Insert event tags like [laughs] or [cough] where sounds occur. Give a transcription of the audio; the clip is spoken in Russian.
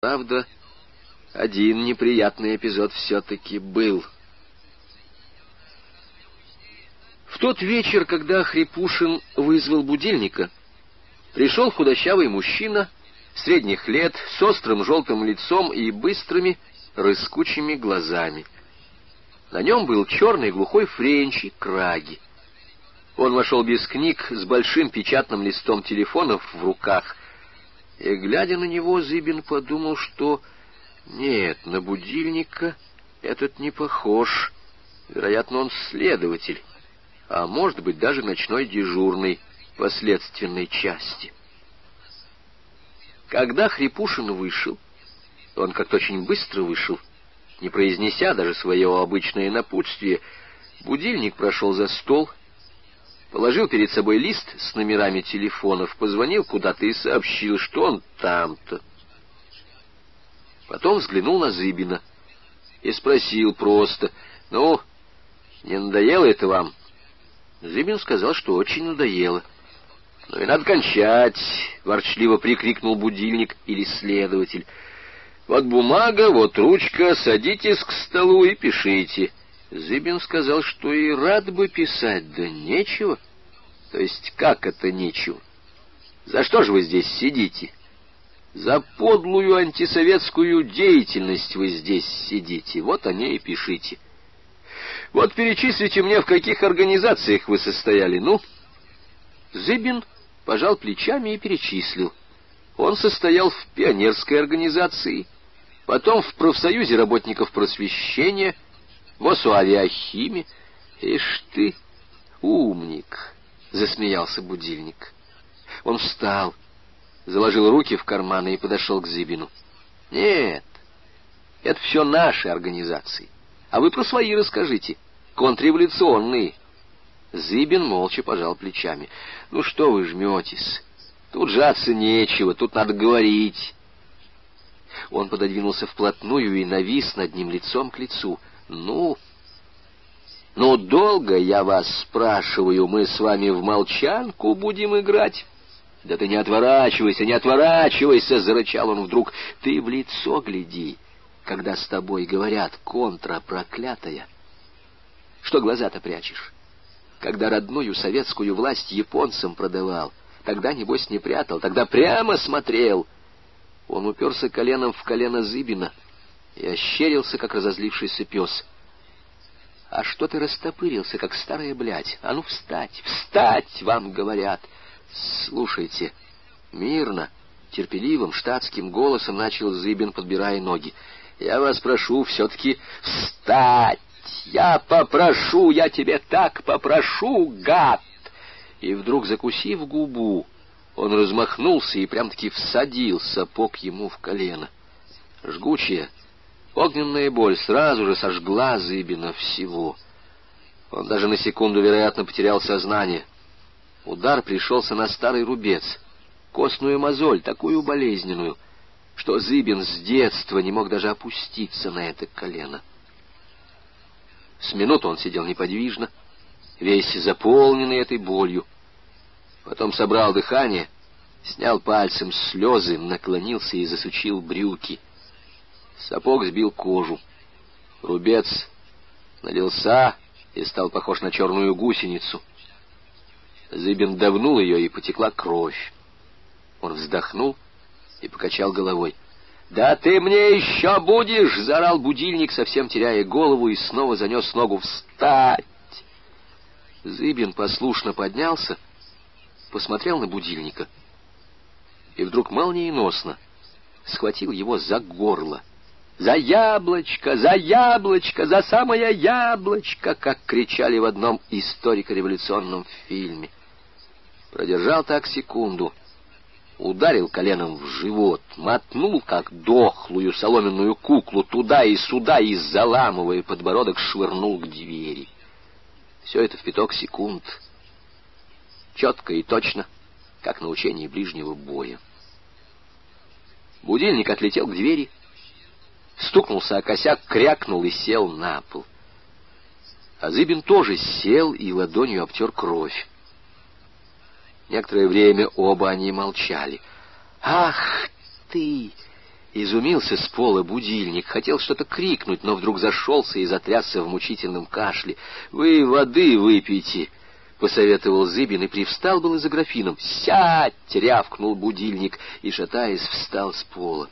Правда, один неприятный эпизод все-таки был. В тот вечер, когда Хрипушин вызвал будильника, пришел худощавый мужчина средних лет с острым желтым лицом и быстрыми рыскучими глазами. На нем был черный глухой френч и краги. Он вошел без книг, с большим печатным листом телефонов в руках — и, глядя на него, Зыбин подумал, что нет, на будильника этот не похож. Вероятно, он следователь, а может быть даже ночной дежурный последственной части. Когда Хрипушин вышел, он как-то очень быстро вышел, не произнеся даже своего обычное напутствие, будильник прошел за стол положил перед собой лист с номерами телефонов, позвонил куда-то и сообщил, что он там-то. Потом взглянул на Зыбина и спросил просто, «Ну, не надоело это вам?» Зыбин сказал, что очень надоело. «Ну и надо кончать!» — ворчливо прикрикнул будильник или следователь. «Вот бумага, вот ручка, садитесь к столу и пишите». Зыбин сказал, что и рад бы писать, да нечего. То есть как это нечего? За что же вы здесь сидите? За подлую антисоветскую деятельность вы здесь сидите. Вот о ней и пишите. Вот перечислите мне, в каких организациях вы состояли. Ну, Зыбин пожал плечами и перечислил. Он состоял в пионерской организации, потом в профсоюзе работников просвещения — в Осуавиахиме. Ишь ты, умник, — засмеялся будильник. Он встал, заложил руки в карманы и подошел к Зыбину. Нет, это все наши организации. А вы про свои расскажите, контрреволюционные. Зыбин молча пожал плечами. Ну что вы жметесь? Тут жаться нечего, тут надо говорить. Он пододвинулся вплотную и навис над ним лицом к лицу. «Ну, ну, долго я вас спрашиваю, мы с вами в молчанку будем играть?» «Да ты не отворачивайся, не отворачивайся!» — зарычал он вдруг. «Ты в лицо гляди, когда с тобой говорят контра проклятая. Что глаза-то прячешь? Когда родную советскую власть японцам продавал, тогда, небось, не прятал, тогда прямо смотрел». Он уперся коленом в колено Зыбина — и ощерился, как разозлившийся пес. «А что ты растопырился, как старая блядь? А ну, встать! Встать!» [laughs] — вам говорят. «Слушайте, мирно!» — терпеливым штатским голосом начал Зыбин, подбирая ноги. «Я вас прошу все-таки встать! Я попрошу, я тебе так попрошу, гад!» И вдруг, закусив губу, он размахнулся и прям-таки всадил сапог ему в колено. Жгучая, Огненная боль сразу же сожгла Зыбина всего. Он даже на секунду, вероятно, потерял сознание. Удар пришелся на старый рубец, костную мозоль, такую болезненную, что Зыбин с детства не мог даже опуститься на это колено. С минуту он сидел неподвижно, весь заполненный этой болью. Потом собрал дыхание, снял пальцем слезы, наклонился и засучил брюки — Сапог сбил кожу. Рубец налился и стал похож на черную гусеницу. Зыбин давнул ее, и потекла кровь. Он вздохнул и покачал головой. «Да ты мне еще будешь!» — заорал будильник, совсем теряя голову, и снова занес ногу. «Встать!» Зыбин послушно поднялся, посмотрел на будильника и вдруг молниеносно схватил его за горло «За яблочко! За яблочко! За самое яблочко!» как кричали в одном историко-революционном фильме. Продержал так секунду, ударил коленом в живот, мотнул, как дохлую соломенную куклу, туда и сюда, и, заламывая подбородок, швырнул к двери. Все это в пяток секунд. Четко и точно, как на учении ближнего боя. Будильник отлетел к двери, стукнулся о косяк, крякнул и сел на пол. А Зыбин тоже сел и ладонью обтер кровь. Некоторое время оба они молчали. «Ах ты! Изумился с пола будильник, хотел что-то крикнуть, но вдруг зашелся и затрясся в мучительном кашле. «Вы воды выпейте!» — посоветовал Зыбин и привстал было за графином. «Сядь!» — рявкнул будильник и, шатаясь, встал с пола.